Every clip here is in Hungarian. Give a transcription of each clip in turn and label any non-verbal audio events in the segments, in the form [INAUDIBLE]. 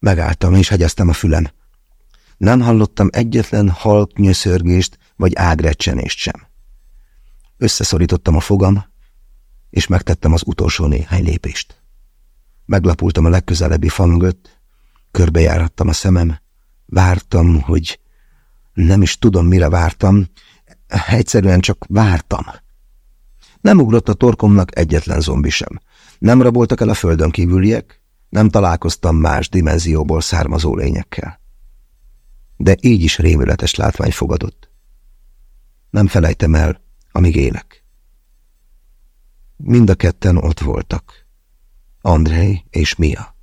Megálltam, és hegyeztem a fülem. Nem hallottam egyetlen halk nyöszörgést vagy ágrecsenést sem. Összeszorítottam a fogam, és megtettem az utolsó néhány lépést. Meglapultam a legközelebbi fa mögött, körbejárattam a szemem, vártam, hogy nem is tudom, mire vártam, egyszerűen csak vártam. Nem ugrott a torkomnak egyetlen zombi sem. Nem raboltak el a földön kívüliek, nem találkoztam más dimenzióból származó lényekkel. De így is rémületes látvány fogadott. Nem felejtem el, amíg élek. Mind a ketten ott voltak. Andrei és Mia.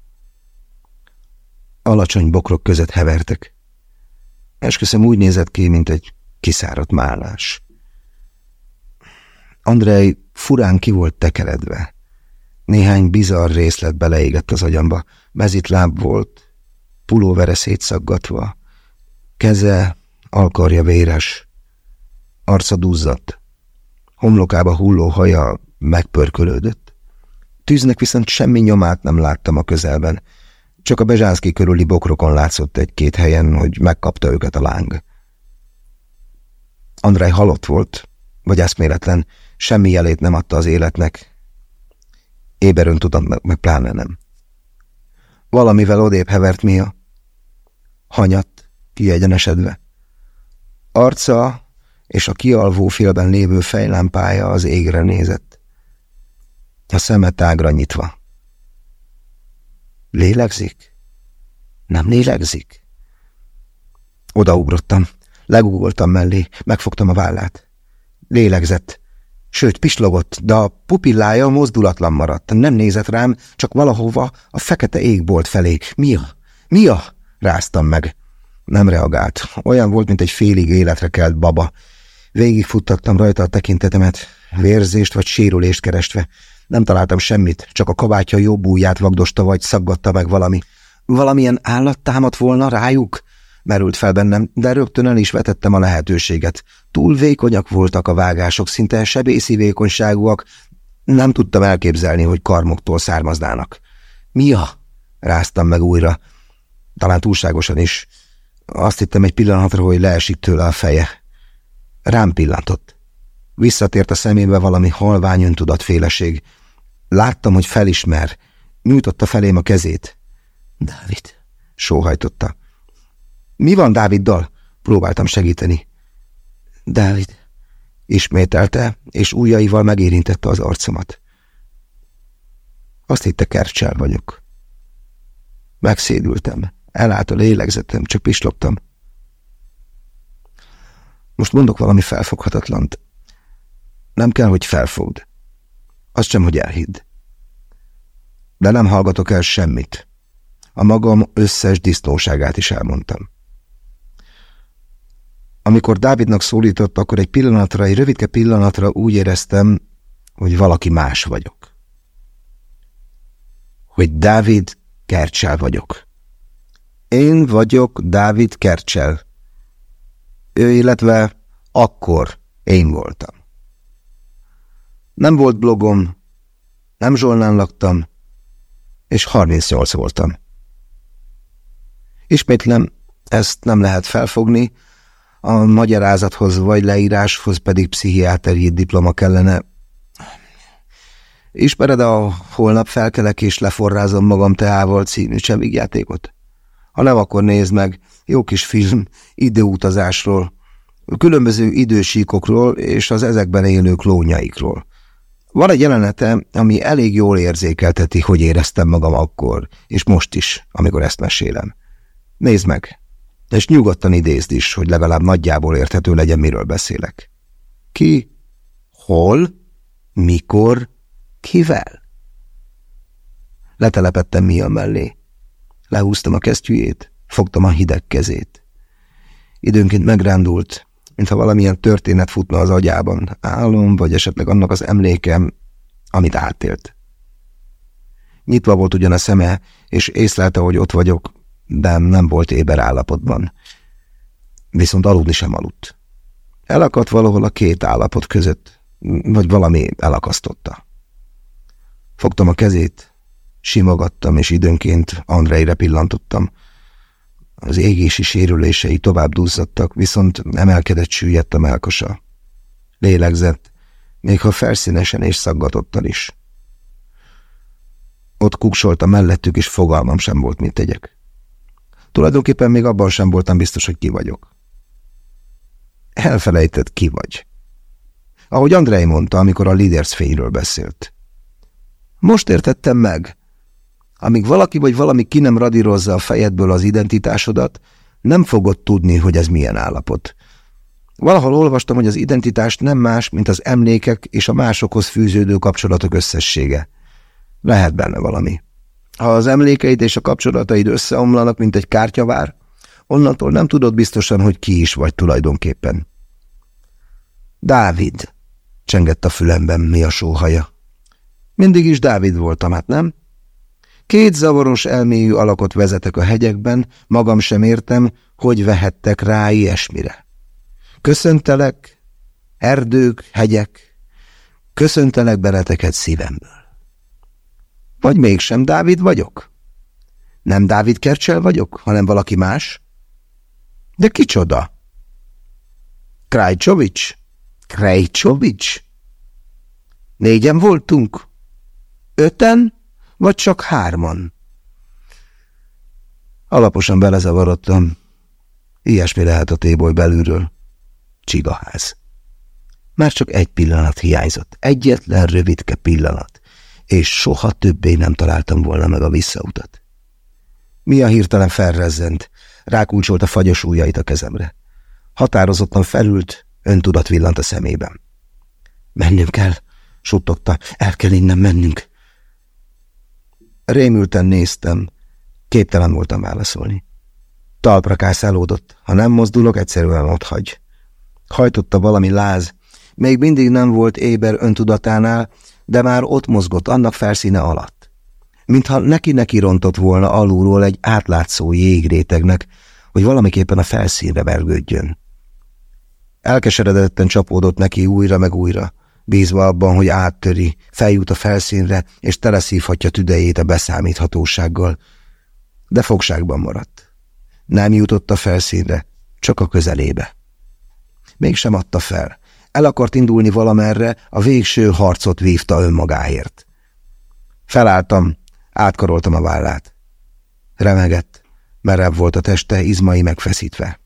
Alacsony bokrok között hevertek. Esküszöm úgy nézett ki, mint egy kiszáradt mállás. Andrei furán ki volt tekeredve. Néhány bizarr részlet beleégett az agyamba. Mezitláb volt, pulóvere szétszaggatva, keze, alkarja véres, arca duzzadt, homlokába hulló haja megpörkölődött. Tűznek viszont semmi nyomát nem láttam a közelben, csak a Bezsánszki körüli bokrokon látszott egy-két helyen, hogy megkapta őket a láng. Andrej halott volt, vagy eszméletlen, semmi jelét nem adta az életnek. Éberön tudom, meg pláne nem. Valamivel odébb hevert Mia. Hanyat, kiegyenesedve. Arca és a kialvó félben lévő fejlámpája az égre nézett. A szeme tágra nyitva. Lélegzik? Nem lélegzik? Odaugrottam, legugoltam mellé, megfogtam a vállát. Lélegzett, sőt pislogott, de a pupillája mozdulatlan maradt. Nem nézett rám, csak valahova a fekete égbolt felé. Mia? Mia? Ráztam meg. Nem reagált. Olyan volt, mint egy félig életre kelt baba. Végigfuttattam rajta a tekintetemet, vérzést vagy sérülést kerestve. Nem találtam semmit, csak a kabátja jobb ujját vagdosta vagy szaggatta meg valami. Valamilyen állat támadt volna rájuk? Merült fel bennem, de rögtön el is vetettem a lehetőséget. Túl vékonyak voltak a vágások, szinte sebészi vékonyságúak. Nem tudtam elképzelni, hogy karmoktól származnának. Mia? Ráztam meg újra. Talán túlságosan is. Azt hittem egy pillanatra, hogy leesik tőle a feje. Rám pillantott. Visszatért a szemébe valami halvány öntudatféleség. Láttam, hogy felismer. Nyújtotta felém a kezét. Dávid, sóhajtotta. Mi van Dáviddal? Próbáltam segíteni. Dávid, ismételte, és ujjaival megérintette az arcomat. Azt hitte Kercsel vagyok. Megszédültem. Elállt a lélegzetem, csak pislogtam. Most mondok valami felfoghatatlant. Nem kell, hogy felfogd. Azt sem, hogy elhidd. De nem hallgatok el semmit. A magam összes disznóságát is elmondtam. Amikor Dávidnak szólított, akkor egy pillanatra, egy rövidke pillanatra úgy éreztem, hogy valaki más vagyok. Hogy Dávid Kercsel vagyok. Én vagyok Dávid Kercsel. Ő, illetve akkor én voltam. Nem volt blogom, nem Zsolnán laktam, és 38 voltam. Ismétlem, ezt nem lehet felfogni, a magyarázathoz vagy leíráshoz pedig pszichiáteri diploma kellene. Ismered a holnap felkelek és leforrázom magam teával című játékot? Ha nem, akkor nézd meg, jó kis film, időutazásról, különböző idősíkokról és az ezekben élő klónjaikról. Van egy jelenete, ami elég jól érzékelteti, hogy éreztem magam akkor, és most is, amikor ezt mesélem. Nézd meg, és nyugodtan idézd is, hogy legalább nagyjából érthető legyen, miről beszélek. Ki? Hol? Mikor? Kivel? Letelepettem Mia mellé. Lehúztam a kesztyűjét, fogtam a hideg kezét. Időnként megrándult, mintha valamilyen történet futna az agyában, álom, vagy esetleg annak az emlékem, amit átélt. Nyitva volt ugyan a szeme, és észlelte, hogy ott vagyok, de nem volt éber állapotban. Viszont aludni sem aludt. Elakadt valahol a két állapot között, vagy valami elakasztotta. Fogtam a kezét, Simogattam, és időnként Andreire pillantottam. Az égési sérülései tovább duzzadtak, viszont emelkedett süllyedt a melkosa. Lélegzett, még ha felszínesen és szaggatottan is. Ott kuksoltam mellettük, és fogalmam sem volt, mit tegyek. Tulajdonképpen még abban sem voltam biztos, hogy ki vagyok. Elfelejtett, ki vagy. Ahogy Andrei mondta, amikor a Leaders fényről beszélt. Most értettem meg. Amíg valaki vagy valami ki nem radírozza a fejedből az identitásodat, nem fogod tudni, hogy ez milyen állapot. Valahol olvastam, hogy az identitás nem más, mint az emlékek és a másokhoz fűződő kapcsolatok összessége. Lehet benne valami. Ha az emlékeid és a kapcsolataid összeomlanak, mint egy kártyavár, onnantól nem tudod biztosan, hogy ki is vagy tulajdonképpen. Dávid, csengett a fülemben mi a sóhaja. Mindig is Dávid voltam, hát nem? Két zavaros elmélyű alakot vezetek a hegyekben, magam sem értem, hogy vehettek rá ilyesmire. Köszöntelek, erdők, hegyek, köszöntelek beleteket szívemből. Vagy mégsem Dávid vagyok? Nem Dávid Kercsel vagyok, hanem valaki más? De kicsoda? Krajcsovics? Krajcsovics? Négyen voltunk? Öten? Vagy csak hárman? Alaposan belezavarodtam. Ilyesmi lehet a téboly belülről. Csigaház. Már csak egy pillanat hiányzott. Egyetlen rövidke pillanat és soha többé nem találtam volna meg a visszautat. Mia hirtelen felrezzent, rákulcsolt a fagyos ujjait a kezemre. Határozottan felült, öntudat villant a szemében. Mennünk kell, suttogta, el kell innen mennünk. Rémülten néztem, képtelen voltam válaszolni. Talpra kászálódott, ha nem mozdulok, egyszerűen ott hagy. Hajtotta valami láz, még mindig nem volt éber öntudatánál, de már ott mozgott annak felszíne alatt. Mintha neki-neki rontott volna alulról egy átlátszó jégrétegnek, hogy valamiképpen a felszínre vergődjön. Elkeseredetten csapódott neki újra meg újra, bízva abban, hogy áttöri, feljut a felszínre, és teleszívhatja tüdejét a beszámíthatósággal. De fogságban maradt. Nem jutott a felszínre, csak a közelébe. Mégsem adta fel, el akart indulni valamerre, a végső harcot vívta önmagáért. Felálltam, átkaroltam a vállát. Remegett, merev volt a teste, izmai megfeszítve.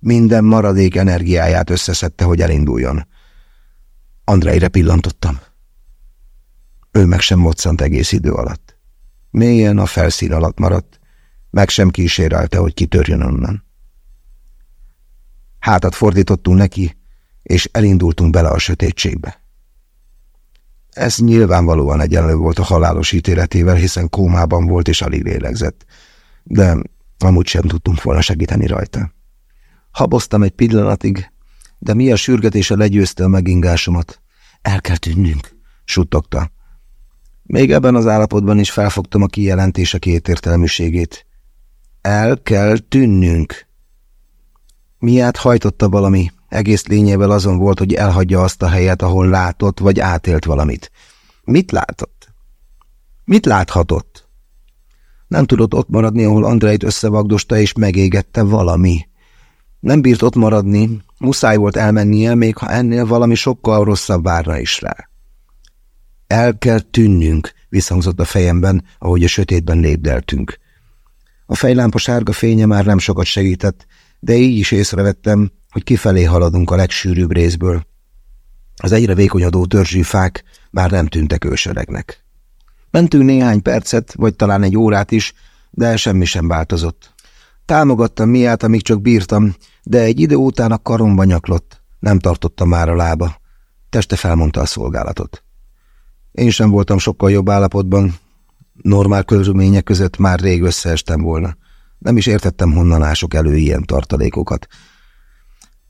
Minden maradék energiáját összeszedte, hogy elinduljon. Andreire pillantottam. Ő meg sem moccant egész idő alatt. Mélyen a felszín alatt maradt, meg sem kísérelte, hogy kitörjön onnan. Hátat fordítottunk neki, és elindultunk bele a sötétségbe. Ez nyilvánvalóan egyenlő volt a halálos ítéletével, hiszen kómában volt és alig lélegzett, de amúgy sem tudtunk volna segíteni rajta. Haboztam egy pillanatig, de mi a sürgetése legyőzte a megingásomat. El kell tűnnünk, suttogta. Még ebben az állapotban is felfogtam a kijelentése kétértelműségét. El kell tűnnünk. Miát hajtotta valami, egész lényével azon volt, hogy elhagyja azt a helyet, ahol látott vagy átélt valamit. Mit látott? Mit láthatott? Nem tudott ott maradni, ahol Andrejt összevagdosta és megégette valami. Nem bírt ott maradni, muszáj volt elmennie, még ha ennél valami sokkal rosszabb várna is rá. El kell tűnnünk, visszhangzott a fejemben, ahogy a sötétben lépdeltünk. A fejlámpa sárga fénye már nem sokat segített, de így is észrevettem, hogy kifelé haladunk a legsűrűbb részből. Az egyre vékonyodó törzsű fák már nem tűntek ősöregnek. Mentünk néhány percet, vagy talán egy órát is, de semmi sem változott. Támogattam miát, amíg csak bírtam, de egy idő után a karomba nyaklott. Nem tartottam már a lába. Teste felmondta a szolgálatot. Én sem voltam sokkal jobb állapotban. Normál körülmények között már rég összeestem volna. Nem is értettem, honnan ások elő ilyen tartalékokat.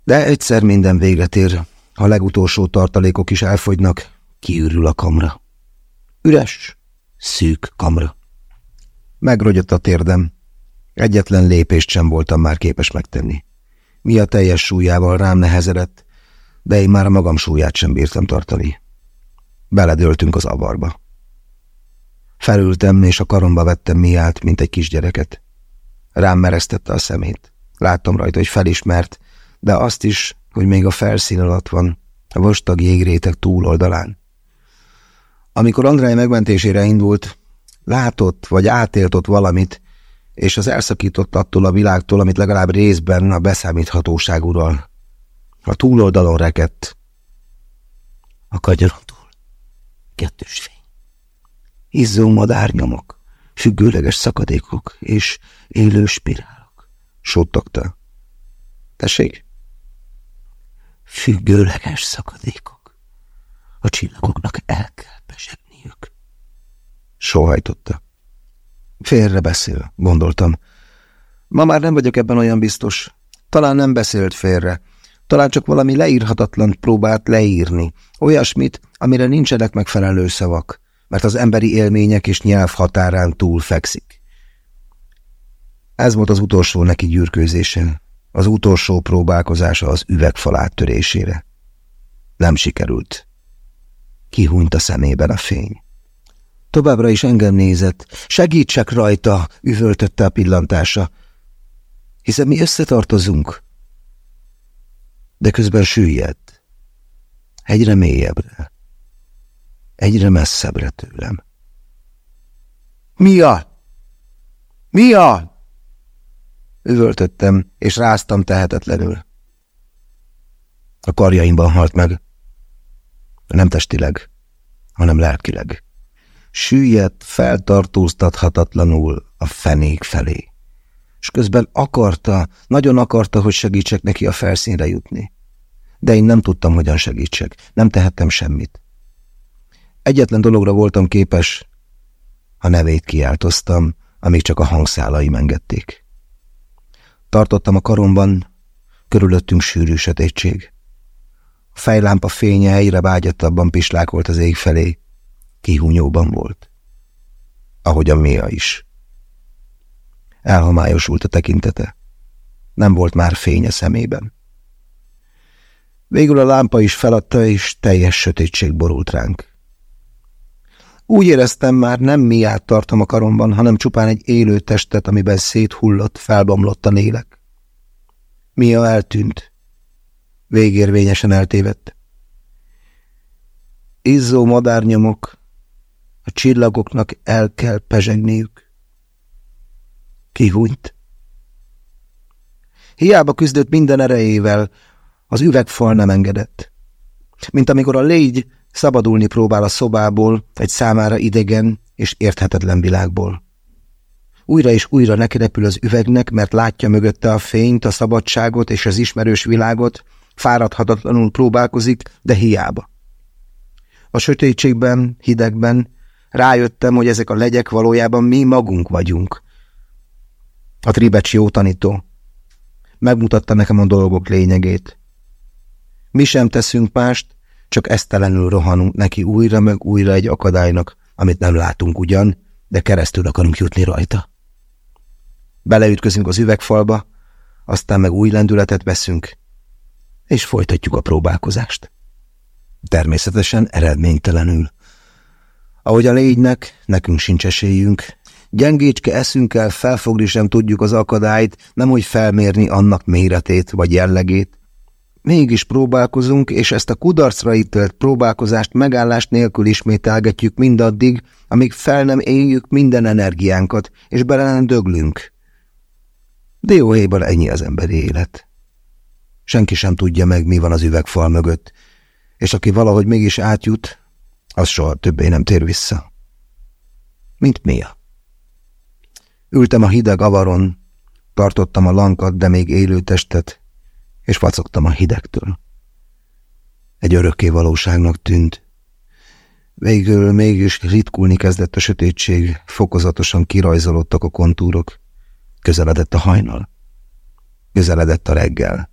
De egyszer minden végre ér, ha legutolsó tartalékok is elfogynak, kiürül a kamra. Üres, szűk kamra. Megrogyott a térdem. Egyetlen lépést sem voltam már képes megtenni. Mi a teljes súlyával rám nehezedett, de én már a magam súlyát sem bírtam tartani. Beledöltünk az avarba. Felültem, és a karomba vettem Miát, mint egy kisgyereket. Rám mereztette a szemét. Láttam rajta, hogy felismert, de azt is, hogy még a felszín alatt van, a vastag jégrétek túloldalán. Amikor Andrei megmentésére indult, látott vagy átélt ott valamit, és az elszakított attól a világtól, amit legalább részben a beszámíthatóság ural. A túloldalon rekett. A kagyaron túl. Kettős fény. Izzó madárnyomok, függőleges szakadékok és élő spirálok. Sottogta. Tessék? Függőleges szakadékok. A csillagoknak el kell pesegniük. Sohajtotta. Félre beszél, gondoltam. Ma már nem vagyok ebben olyan biztos. Talán nem beszélt félre. Talán csak valami leírhatatlan próbált leírni. Olyasmit, amire nincsenek megfelelő szavak, mert az emberi élmények és nyelv határán túl fekszik. Ez volt az utolsó neki gyűrkőzése, az utolsó próbálkozása az üvegfal áttörésére. Nem sikerült. Kihúnyt a szemében a fény. Továbbra is engem nézett. Segítsek rajta, üvöltötte a pillantása. Hiszen mi összetartozunk. De közben süllyedt. Egyre mélyebbre. Egyre messzebbre tőlem. Mia! Mia! Üvöltöttem, és ráztam tehetetlenül. A karjaimban halt meg. Nem testileg, hanem lelkileg süllyedt, feltartóztathatatlanul a fenék felé. És közben akarta, nagyon akarta, hogy segítsek neki a felszínre jutni. De én nem tudtam, hogyan segítsek, nem tehettem semmit. Egyetlen dologra voltam képes, a nevét kiáltoztam, amíg csak a hangszálaim engedték. Tartottam a karomban, körülöttünk sűrű sötétség. A fejlámpa fénye egyre vágyattabban pislákolt az ég felé, kihúnyóban volt. Ahogy a Mia is. Elhomályosult a tekintete. Nem volt már fénye szemében. Végül a lámpa is feladta, és teljes sötétség borult ránk. Úgy éreztem már, nem miát tartom a karomban, hanem csupán egy élő testet, amiben széthullott, felbomlott a nélek. Mia eltűnt. Végérvényesen eltévedt. Izzó madárnyomok, a csillagoknak el kell pezsegniük. Kihúnyt. Hiába küzdött minden erejével, az üvegfal nem engedett. Mint amikor a légy szabadulni próbál a szobából, egy számára idegen és érthetetlen világból. Újra és újra neki repül az üvegnek, mert látja mögötte a fényt, a szabadságot és az ismerős világot, fáradhatatlanul próbálkozik, de hiába. A sötétségben, hidegben Rájöttem, hogy ezek a legyek valójában mi magunk vagyunk. A Tribecs jó tanító. Megmutatta nekem a dolgok lényegét. Mi sem teszünk mást, csak esztelenül rohanunk neki újra meg újra egy akadálynak, amit nem látunk ugyan, de keresztül akarunk jutni rajta. Beleütközünk az üvegfalba, aztán meg új lendületet veszünk, és folytatjuk a próbálkozást. Természetesen eredménytelenül. Ahogy a légynek, nekünk sincs esélyünk. Gyengécske eszünkkel felfogni sem tudjuk az akadályt, nemhogy felmérni annak méretét vagy jellegét. Mégis próbálkozunk, és ezt a kudarcra ítélt próbálkozást megállás nélkül ismételgetjük mindaddig, amíg fel nem éljük minden energiánkat, és bele nem döglünk. Dióhéjban ennyi az emberi élet. Senki sem tudja meg, mi van az üvegfal mögött, és aki valahogy mégis átjut, az soha többé nem tér vissza. Mint Mia. Ültem a hideg avaron, tartottam a lankat, de még élő testet, és vacogtam a hidegtől. Egy örökké valóságnak tűnt. Végül mégis ritkulni kezdett a sötétség, fokozatosan kirajzolódtak a kontúrok. Közeledett a hajnal. Közeledett a reggel.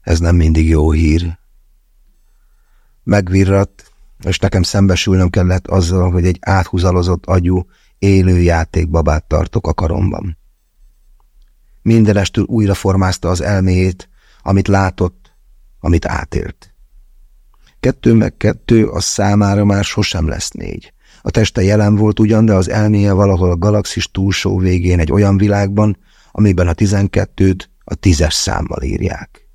Ez nem mindig jó hír, Megvirratt, és nekem szembesülnöm kellett azzal, hogy egy áthúzalozott agyú, élő játékbabát tartok a karomban. Mindenestül újra formázta az elméjét, amit látott, amit átélt. Kettő meg kettő az számára már sosem lesz négy. A teste jelen volt ugyan, de az elméje valahol a galaxis túlsó végén egy olyan világban, amiben a tizenkettőt a tízes számmal írják.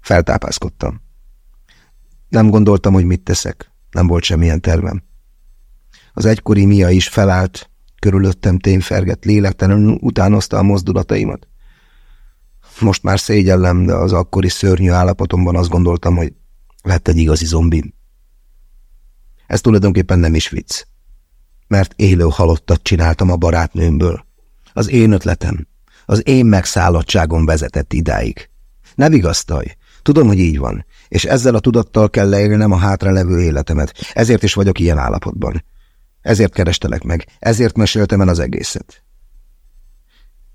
Feltápászkodtam. Nem gondoltam, hogy mit teszek. Nem volt semmilyen tervem. Az egykori Mia is felállt, körülöttem tényfergett, lélektelenül utánozta a mozdulataimat. Most már szégyellem, de az akkori szörnyű állapotomban azt gondoltam, hogy lett egy igazi zombim. Ez tulajdonképpen nem is vicc, mert élő halottat csináltam a barátnőmből. Az én ötletem, az én megszállottságom vezetett idáig. Ne vigasztalj, tudom, hogy így van, és ezzel a tudattal kell leélnem a hátralevő életemet, ezért is vagyok ilyen állapotban. Ezért kerestelek meg, ezért meséltem el az egészet.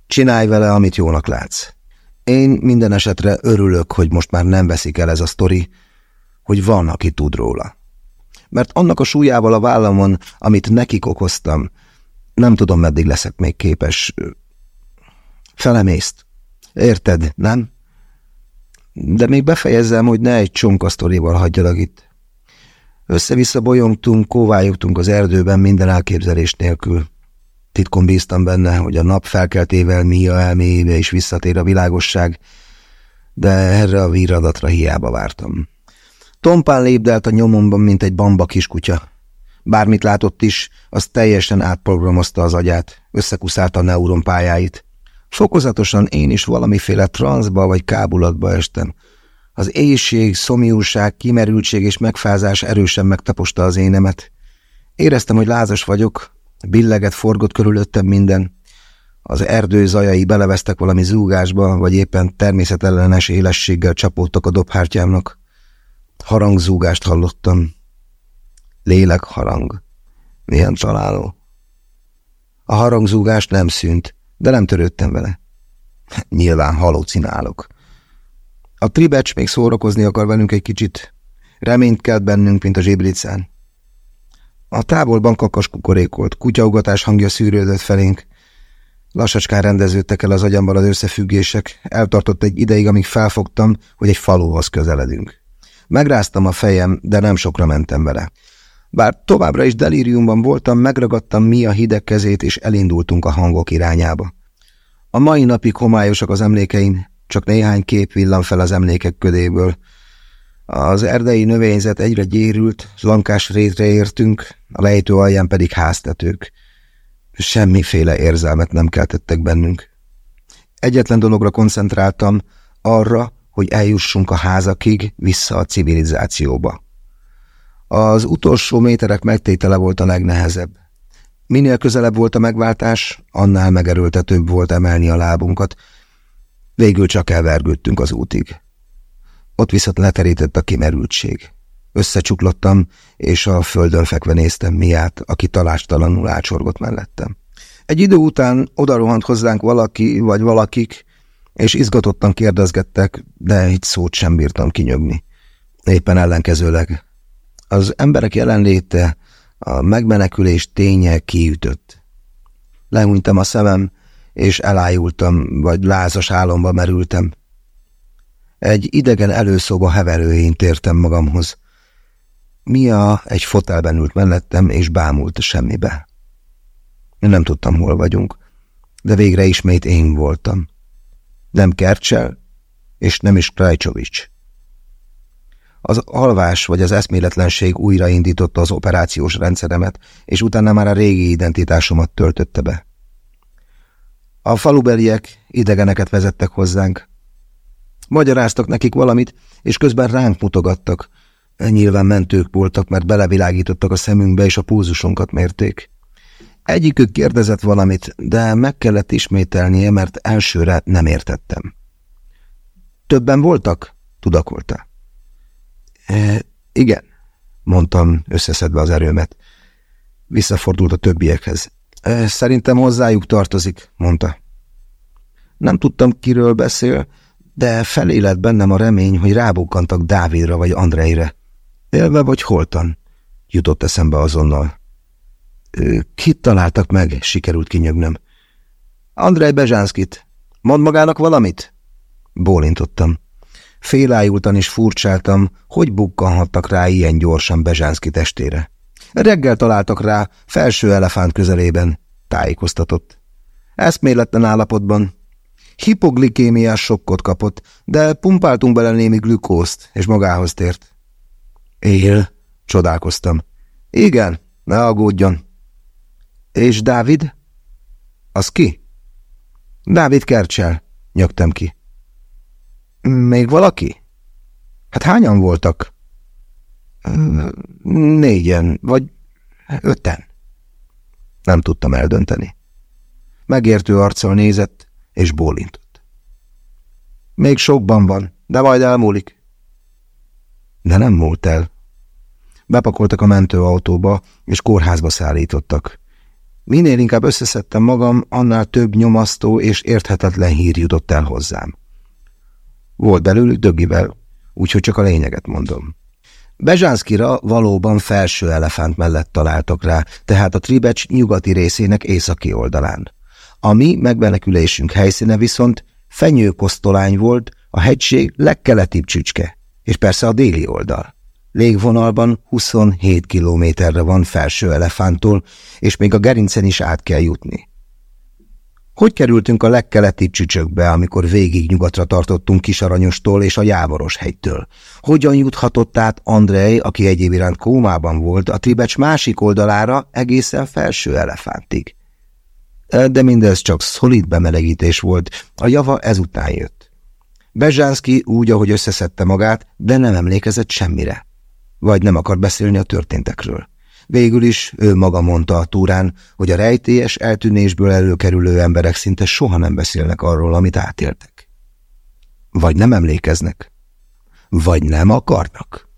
Csinálj vele, amit jónak látsz. Én minden esetre örülök, hogy most már nem veszik el ez a sztori, hogy van, aki tud róla. Mert annak a súlyával a vállamon, amit nekik okoztam, nem tudom, meddig leszek még képes. Felemészt. Érted, nem? De még befejezzem, hogy ne egy csonkasztorival hagyjalak itt. Össze-vissza bolyongtunk, kóvályogtunk az erdőben minden elképzelés nélkül. Titkon bíztam benne, hogy a nap felkeltével Mia elméjébe is visszatér a világosság, de erre a víradatra hiába vártam. Tompán lépdelt a nyomomban, mint egy bamba kiskutya. Bármit látott is, az teljesen átprogramozta az agyát, összekuszálta a neuronpályáit. Fokozatosan én is valamiféle transzba vagy kábulatba estem. Az éjség, szomjúság, kimerültség és megfázás erősen megtaposta az énemet. Éreztem, hogy lázas vagyok, billeget forgott körülöttem minden. Az erdő zajai belevesztek valami zúgásba, vagy éppen természetellenes élességgel csapódtak a dobhártyámnak. Harangzúgást hallottam. Lélek harang. Milyen találó. A harangzúgás nem szűnt, de nem törődtem vele. [LAUGHS] Nyilván halucinálok. A tribecs még szórakozni akar velünk egy kicsit. Reményt kelt bennünk, mint a zséblicán. A távolban kakas kukorékolt, kutyaugatás hangja szűrődött felénk. Lassacskán rendeződtek el az agyamban az összefüggések, eltartott egy ideig, amíg felfogtam, hogy egy faluhoz közeledünk. Megráztam a fejem, de nem sokra mentem vele. Bár továbbra is delíriumban voltam, megragadtam mi a hideg kezét, és elindultunk a hangok irányába. A mai napig homályosak az emlékeim, csak néhány kép villan fel az emlékek ködéből. Az erdei növényzet egyre gyérült, lankás rétre értünk, a lejtő alján pedig háztetők. Semmiféle érzelmet nem keltettek bennünk. Egyetlen dologra koncentráltam, arra, hogy eljussunk a házakig vissza a civilizációba. Az utolsó méterek megtétele volt a legnehezebb. Minél közelebb volt a megváltás, annál megerőltetőbb volt emelni a lábunkat. Végül csak elvergődtünk az útig. Ott viszont leterített a kimerültség. Összecsuklottam, és a földön fekve néztem Miát, aki talástalanul ácsorgott mellettem. Egy idő után odarohant hozzánk valaki vagy valakik, és izgatottan kérdezgettek, de egy szót sem bírtam kinyögni. Éppen ellenkezőleg. Az emberek jelenléte, a megmenekülés ténye kiütött. Lehúnytam a szemem, és elájultam, vagy lázas álomba merültem. Egy idegen előszoba heverőjén tértem magamhoz. Mia egy fotelben ült mellettem, és bámult semmibe. Nem tudtam, hol vagyunk, de végre ismét én voltam. Nem Kercsel, és nem is Krajcsovics. Az alvás vagy az eszméletlenség újraindította az operációs rendszeremet, és utána már a régi identitásomat töltötte be. A falubeliek idegeneket vezettek hozzánk. Magyaráztak nekik valamit, és közben ránk mutogattak. Nyilván mentők voltak, mert belevilágítottak a szemünkbe, és a púzusunkat mérték. Egyikük kérdezett valamit, de meg kellett ismételnie, mert elsőre nem értettem. Többen voltak? Tudakolta. E, igen, mondtam, összeszedve az erőmet. Visszafordult a többiekhez. Szerintem hozzájuk tartozik, mondta. Nem tudtam, kiről beszél, de felélet bennem a remény, hogy rábukkantak Dávidra vagy Andreire. Élve vagy holtan, jutott eszembe azonnal. Kit találtak meg? Sikerült kinyögnöm. Andrej Bezsánszkit. Mond magának valamit? Bólintottam. Félájultan is furcsáltam, hogy bukkanhattak rá ilyen gyorsan Bezsánszki testére. Reggel találtak rá, felső elefánt közelében, tájékoztatott. Eszméletlen állapotban. Hipoglikémiás sokkot kapott, de pumpáltunk bele némi glükózt, és magához tért. Él, csodálkoztam. Igen, ne aggódjon. És Dávid? Az ki? Dávid Kercsel, nyögtem ki. Még valaki? Hát hányan voltak? Négyen, vagy öten. Nem tudtam eldönteni. Megértő arccal nézett, és bólintott. Még sokban van, de majd elmúlik. De nem múlt el. Bepakoltak a mentőautóba, és kórházba szállítottak. Minél inkább összeszedtem magam, annál több nyomasztó és érthetetlen hír jutott el hozzám. Volt belőlük dögivel, úgyhogy csak a lényeget mondom. Bezsánszkira valóban felső elefánt mellett találtak rá, tehát a Tribecs nyugati részének északi oldalán. A mi megbenekülésünk helyszíne viszont fenyőkosztolány volt, a hegység legkeletibb csücske, és persze a déli oldal. Légvonalban 27 kilométerre van felső elefántól, és még a gerincen is át kell jutni. Hogy kerültünk a legkeleti csücsökbe, amikor végig nyugatra tartottunk Kisaranyostól és a Jávoros hegytől? Hogyan juthatott át Andrei, aki egyéb iránt kómában volt, a Tribecs másik oldalára egészen felső elefántig? De mindez csak szolid bemelegítés volt, a java ezután jött. Bezsánszki úgy, ahogy összeszedte magát, de nem emlékezett semmire. Vagy nem akar beszélni a történtekről. Végül is ő maga mondta a túrán, hogy a rejtélyes eltűnésből előkerülő emberek szinte soha nem beszélnek arról, amit átéltek. Vagy nem emlékeznek. Vagy nem akarnak.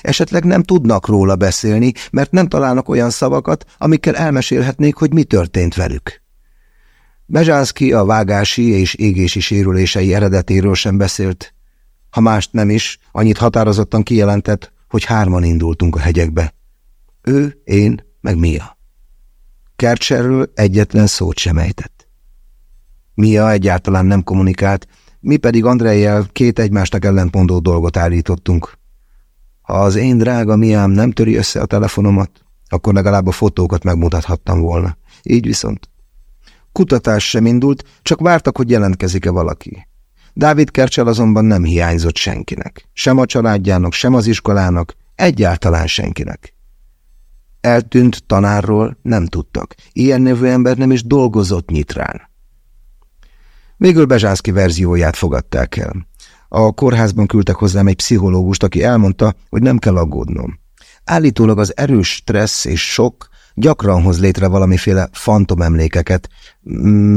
Esetleg nem tudnak róla beszélni, mert nem találnak olyan szavakat, amikkel elmesélhetnék, hogy mi történt velük. Bezsánszki a vágási és égési sérülései eredetéről sem beszélt. Ha mást nem is, annyit határozottan kijelentett, hogy hárman indultunk a hegyekbe. Ő, én, meg Mia. Kercserről egyetlen szót sem ejtett. Mia egyáltalán nem kommunikált, mi pedig Andrejjel két egymástak ellentmondó dolgot állítottunk. Ha az én drága Miám nem töri össze a telefonomat, akkor legalább a fotókat megmutathattam volna. Így viszont. Kutatás sem indult, csak vártak, hogy jelentkezik-e valaki. Dávid Kercsel azonban nem hiányzott senkinek. Sem a családjának, sem az iskolának, egyáltalán senkinek. Eltűnt tanárról nem tudtak. Ilyen nevű ember nem is dolgozott nyitrán. Végül Bezsászki verzióját fogadták el. A kórházban küldtek hozzám egy pszichológust, aki elmondta, hogy nem kell aggódnom. Állítólag az erős stressz és sok gyakran hoz létre valamiféle fantomemlékeket,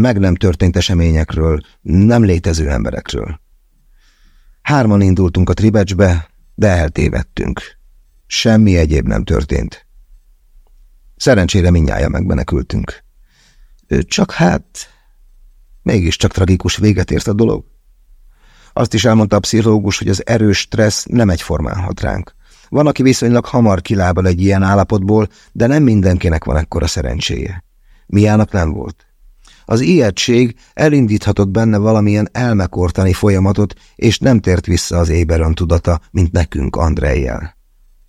meg nem történt eseményekről, nem létező emberekről. Hárman indultunk a tribecsbe, de eltévedtünk. Semmi egyéb nem történt. Szerencsére minnyája megbenekültünk. Csak hát, mégiscsak tragikus véget ért a dolog. Azt is elmondta a pszichológus, hogy az erős stressz nem egyformán hat ránk. Van, aki viszonylag hamar kilábal egy ilyen állapotból, de nem mindenkinek van ekkora szerencséje. Miának nem volt. Az ijegység elindíthatott benne valamilyen elmekortani folyamatot, és nem tért vissza az éberon tudata, mint nekünk Andrejjel.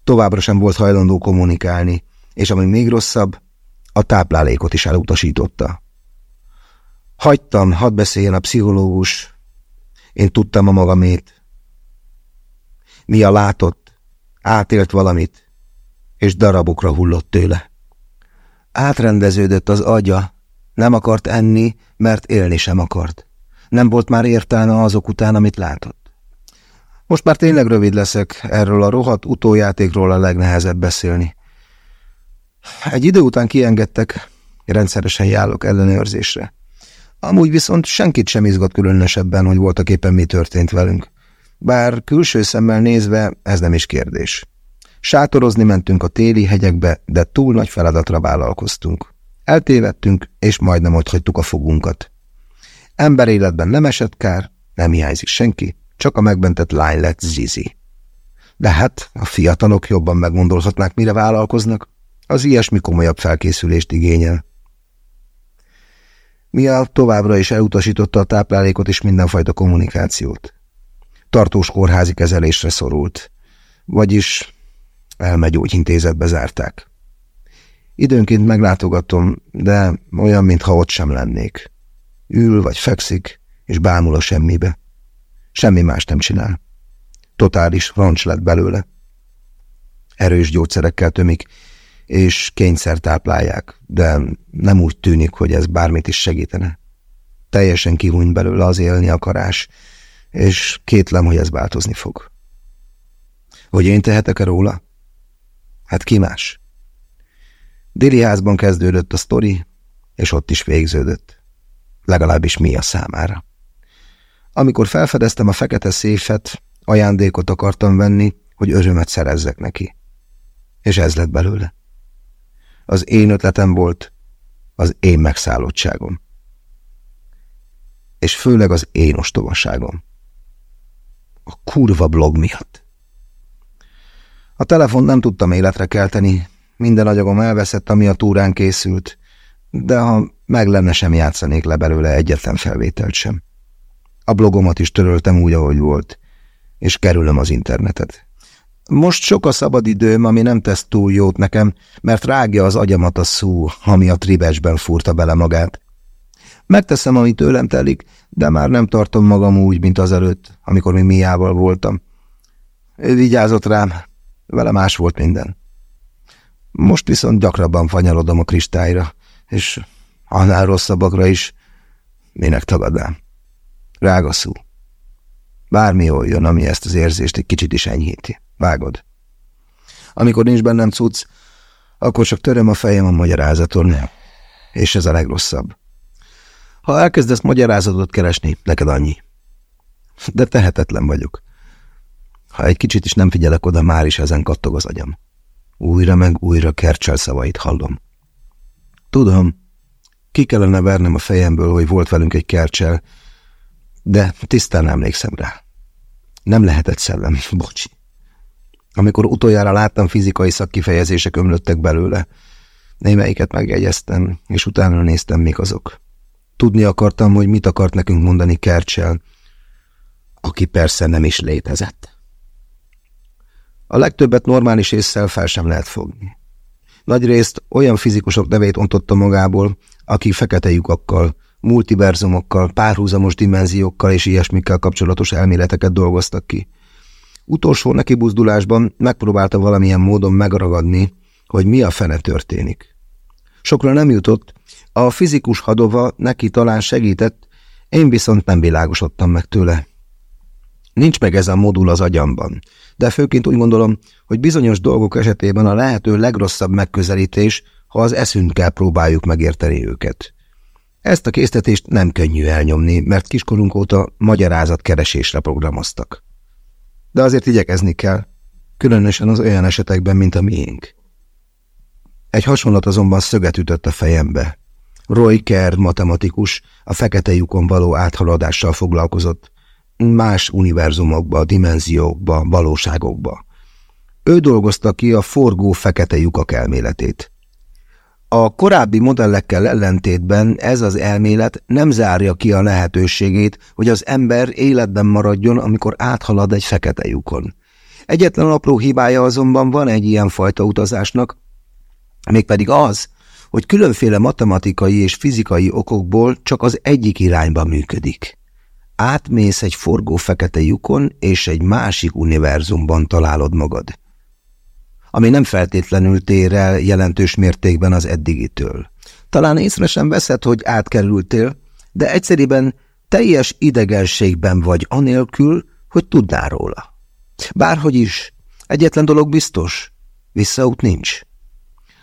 Továbbra sem volt hajlandó kommunikálni, és ami még rosszabb, a táplálékot is elutasította. Hagytam, hadd beszéljen a pszichológus. Én tudtam a magamét. Mia látott, átélt valamit, és darabokra hullott tőle. Átrendeződött az agya, nem akart enni, mert élni sem akart. Nem volt már értelme azok után, amit látott. Most már tényleg rövid leszek, erről a rohadt utójátékról a legnehezebb beszélni. Egy idő után kiengedtek, rendszeresen járok ellenőrzésre. Amúgy viszont senkit sem izgat különösebben, hogy voltak éppen mi történt velünk. Bár külső szemmel nézve ez nem is kérdés. Sátorozni mentünk a téli hegyekbe, de túl nagy feladatra vállalkoztunk. Eltévedtünk, és majdnem ott hagytuk a fogunkat. Ember életben nem esett kár, nem hiányzik senki, csak a megbentett lány lett Zizi. De hát a fiatalok jobban meggondolhatnák, mire vállalkoznak. Az ilyesmi komolyabb felkészülést igényel. Mia továbbra is elutasította a táplálékot és mindenfajta kommunikációt. Tartós kórházi kezelésre szorult, vagyis elmegyógyintézetbe zárták. Időnként meglátogatom, de olyan, mintha ott sem lennék. Ül vagy fekszik, és bámul a semmibe. Semmi más nem csinál. Totális roncs lett belőle. Erős gyógyszerekkel tömik, és kényszer táplálják, de nem úgy tűnik, hogy ez bármit is segítene. Teljesen kihúny belőle az élni akarás, és kétlem, hogy ez változni fog. Hogy én tehetek-e róla? Hát ki más? Déli házban kezdődött a sztori, és ott is végződött. Legalábbis mi a számára. Amikor felfedeztem a fekete széfet, ajándékot akartam venni, hogy örömet szerezzek neki. És ez lett belőle. Az én ötletem volt, az én megszállottságom. És főleg az én ostobaságom. A kurva blog miatt. A telefon nem tudtam életre kelteni, minden agyagom elveszett, ami a túrán készült, de ha meg lenne, sem játszanék le belőle egyetlen felvételt sem. A blogomat is töröltem úgy, ahogy volt, és kerülöm az internetet. Most sok a szabadidőm, ami nem tesz túl jót nekem, mert rágja az agyamat a szó, ami a tribesben furta bele magát. Megteszem, ami tőlem telik, de már nem tartom magam úgy, mint azelőtt, amikor mi Miával voltam. Ő vigyázott rám, vele más volt minden. Most viszont gyakrabban fanyalodom a kristályra, és annál rosszabbakra is, minek tagadnám. Rágaszú. Bármi jön, ami ezt az érzést egy kicsit is enyhíti. Vágod. Amikor nincs bennem cucc, akkor csak töröm a fejem a magyarázaton, és ez a legrosszabb. Ha elkezdesz magyarázatot keresni, neked annyi. De tehetetlen vagyok. Ha egy kicsit is nem figyelek oda, már is ezen kattog az agyam. Újra meg újra kercsel szavait hallom. Tudom, ki kellene vernem a fejemből, hogy volt velünk egy kercsel, de tisztán emlékszem rá. Nem lehetett szellem, [LAUGHS] bocsi. Amikor utoljára láttam, fizikai szakkifejezések ömlöttek belőle. Némelyiket megjegyeztem, és utána néztem még azok. Tudni akartam, hogy mit akart nekünk mondani Kercsel, aki persze nem is létezett. A legtöbbet normális észszel fel sem lehet fogni. Nagyrészt olyan fizikusok nevét ontotta magából, akik fekete lyukakkal, multiverzumokkal, párhuzamos dimenziókkal és ilyesmikkel kapcsolatos elméleteket dolgoztak ki. Utolsó nekibuzdulásban megpróbálta valamilyen módon megragadni, hogy mi a fene történik. Sokra nem jutott, a fizikus hadova neki talán segített, én viszont nem világosodtam meg tőle. Nincs meg ez a modul az agyamban, de főként úgy gondolom, hogy bizonyos dolgok esetében a lehető legrosszabb megközelítés, ha az eszünkkel próbáljuk megérteni őket. Ezt a késztetést nem könnyű elnyomni, mert kiskorunk óta magyarázatkeresésre programoztak. De azért igyekezni kell, különösen az olyan esetekben, mint a miénk. Egy hasonlat azonban szöget ütött a fejembe. Roy Kerr matematikus a fekete lyukon való áthaladással foglalkozott, más univerzumokba, dimenziókba, valóságokba. Ő dolgozta ki a forgó fekete lyukak elméletét. A korábbi modellekkel ellentétben ez az elmélet nem zárja ki a lehetőségét, hogy az ember életben maradjon, amikor áthalad egy fekete lyukon. Egyetlen apró hibája azonban van egy ilyen fajta utazásnak, mégpedig az, hogy különféle matematikai és fizikai okokból csak az egyik irányba működik. Átmész egy forgó fekete lyukon, és egy másik univerzumban találod magad ami nem feltétlenül tér el jelentős mértékben az eddigitől. Talán észre sem veszed, hogy átkerültél, de egyszerűen teljes idegenségben vagy anélkül, hogy tudnál róla. Bárhogy is, egyetlen dolog biztos, visszaút nincs.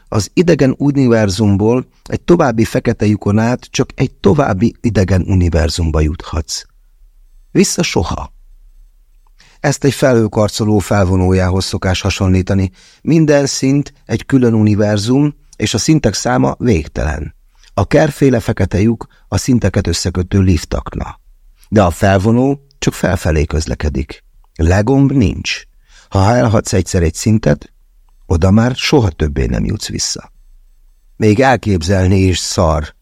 Az idegen univerzumból egy további fekete lyukon át csak egy további idegen univerzumba juthatsz. Vissza soha. Ezt egy felhőkarcoló felvonójához szokás hasonlítani. Minden szint egy külön univerzum, és a szintek száma végtelen. A kerféle fekete lyuk a szinteket összekötő liftakna. De a felvonó csak felfelé közlekedik. Legomb nincs. Ha elhatsz egyszer egy szintet, oda már soha többé nem jutsz vissza. Még elképzelni is szar.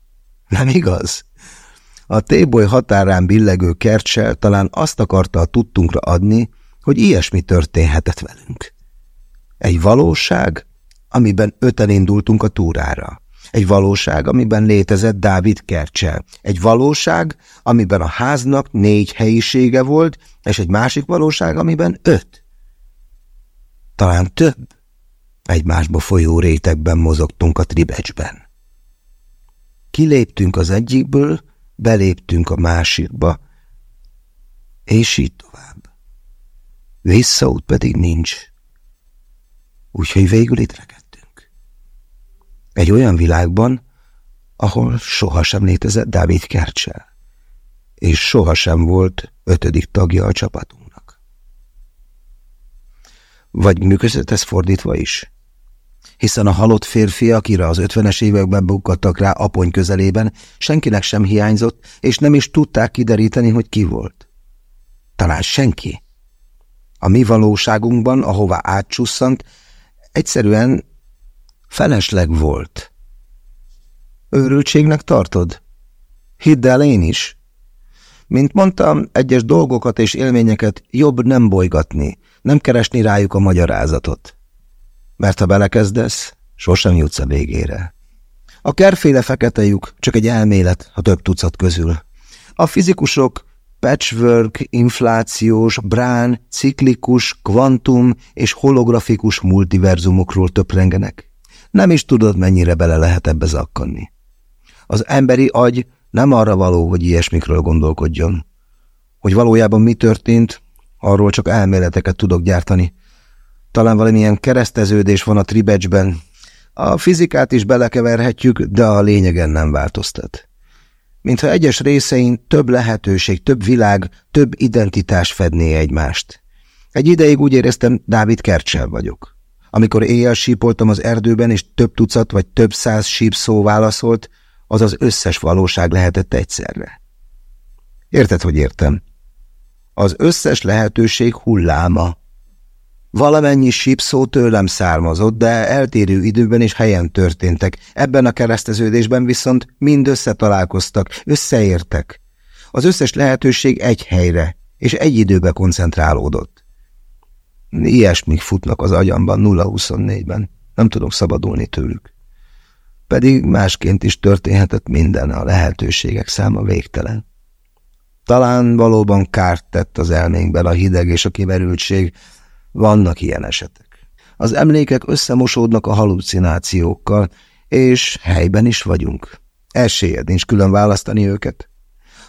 Nem igaz? A téboly határán billegő kertsel talán azt akarta a tudtunkra adni, hogy ilyesmi történhetett velünk. Egy valóság, amiben öten indultunk a túrára. Egy valóság, amiben létezett Dávid Kercsel. Egy valóság, amiben a háznak négy helyisége volt, és egy másik valóság, amiben öt. Talán több. Egymásba folyó rétegben mozogtunk a tribecsben. Kiléptünk az egyikből, beléptünk a másikba, és így tovább. Visszaút pedig nincs. Úgyhogy végül itt rekedtünk. Egy olyan világban, ahol sohasem létezett Dávid Kercsel, és sohasem volt ötödik tagja a csapatunknak. Vagy működött ez fordítva is? Hiszen a halott férfi, akire az ötvenes években bukkadtak rá apony közelében, senkinek sem hiányzott, és nem is tudták kideríteni, hogy ki volt. Talán senki. A mi valóságunkban, ahová átcsusszant, egyszerűen felesleg volt. Őrültségnek tartod? Hidd el én is. Mint mondtam, egyes dolgokat és élményeket jobb nem bolygatni, nem keresni rájuk a magyarázatot mert ha belekezdesz, sosem jutsz a végére. A kerféle fekete lyuk csak egy elmélet a több tucat közül. A fizikusok patchwork, inflációs, brán, ciklikus, kvantum és holografikus multiverzumokról töprengenek. Nem is tudod, mennyire bele lehet ebbe zakkanni. Az emberi agy nem arra való, hogy ilyesmikről gondolkodjon. Hogy valójában mi történt, arról csak elméleteket tudok gyártani, talán valamilyen kereszteződés van a tribecsben. A fizikát is belekeverhetjük, de a lényegen nem változtat. Mintha egyes részein több lehetőség, több világ, több identitás fedné egymást. Egy ideig úgy éreztem, Dávid Kercsel vagyok. Amikor éjjel sípoltam az erdőben, és több tucat vagy több száz síp szó válaszolt, az az összes valóság lehetett egyszerre. Érted, hogy értem? Az összes lehetőség hulláma, Valamennyi sípszó tőlem származott, de eltérő időben és helyen történtek. Ebben a kereszteződésben viszont mind összetalálkoztak, összeértek. Az összes lehetőség egy helyre, és egy időbe koncentrálódott. Ilyesmik futnak az agyamban 0-24-ben. Nem tudok szabadulni tőlük. Pedig másként is történhetett minden, a lehetőségek száma végtelen. Talán valóban kárt tett az elménkben a hideg és a kimerültség, vannak ilyen esetek. Az emlékek összemosódnak a halucinációkkal, és helyben is vagyunk. Esélyed nincs külön választani őket.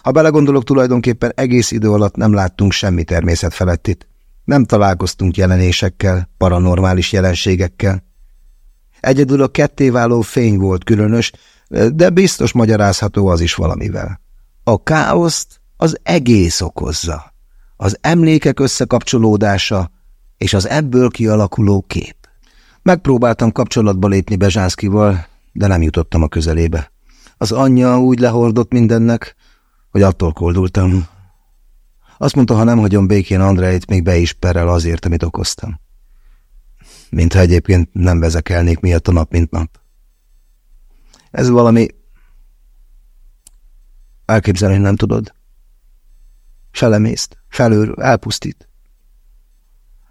Ha belegondolok, tulajdonképpen egész idő alatt nem láttunk semmi természet felettit. Nem találkoztunk jelenésekkel, paranormális jelenségekkel. Egyedül a kettéváló fény volt különös, de biztos magyarázható az is valamivel. A káoszt az egész okozza. Az emlékek összekapcsolódása, és az ebből kialakuló kép. Megpróbáltam kapcsolatba lépni Bezsánszkival, de nem jutottam a közelébe. Az anyja úgy lehordott mindennek, hogy attól koldultam. Azt mondta, ha nem hagyom békén Andrejt, még be is perel azért, amit okoztam. Mintha egyébként nem vezekelnék miatt a nap, mint nap. Ez valami... Elképzelni nem tudod? Felemészt, felőr, elpusztít.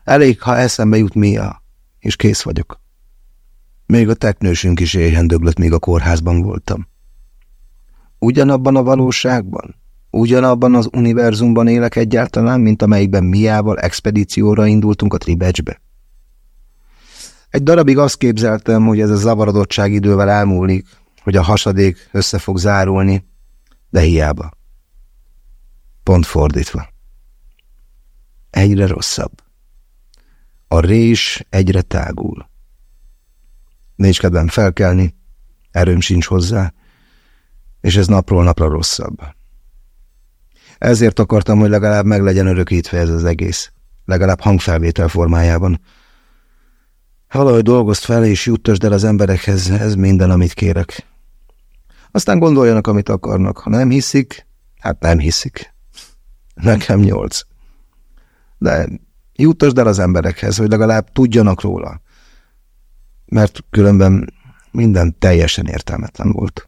Elég, ha eszembe jut Mia, és kész vagyok. Még a teknősünk is éhen döglött, míg a kórházban voltam. Ugyanabban a valóságban, ugyanabban az univerzumban élek egyáltalán, mint amelyikben Miával expedícióra indultunk a Tribecsbe. Egy darabig azt képzeltem, hogy ez a zavarodottság idővel elmúlik, hogy a hasadék össze fog zárulni, de hiába. Pont fordítva. Egyre rosszabb. A rés egyre tágul. Nincs kedvem felkelni, erőm sincs hozzá, és ez napról napra rosszabb. Ezért akartam, hogy legalább meg legyen örökítve ez az egész, legalább hangfelvétel formájában. Valahogy dolgozt fel, és juttasd el az emberekhez, ez minden, amit kérek. Aztán gondoljanak, amit akarnak. Ha nem hiszik, hát nem hiszik. Nekem nyolc. De Jutasd el az emberekhez, hogy legalább tudjanak róla. Mert különben minden teljesen értelmetlen volt.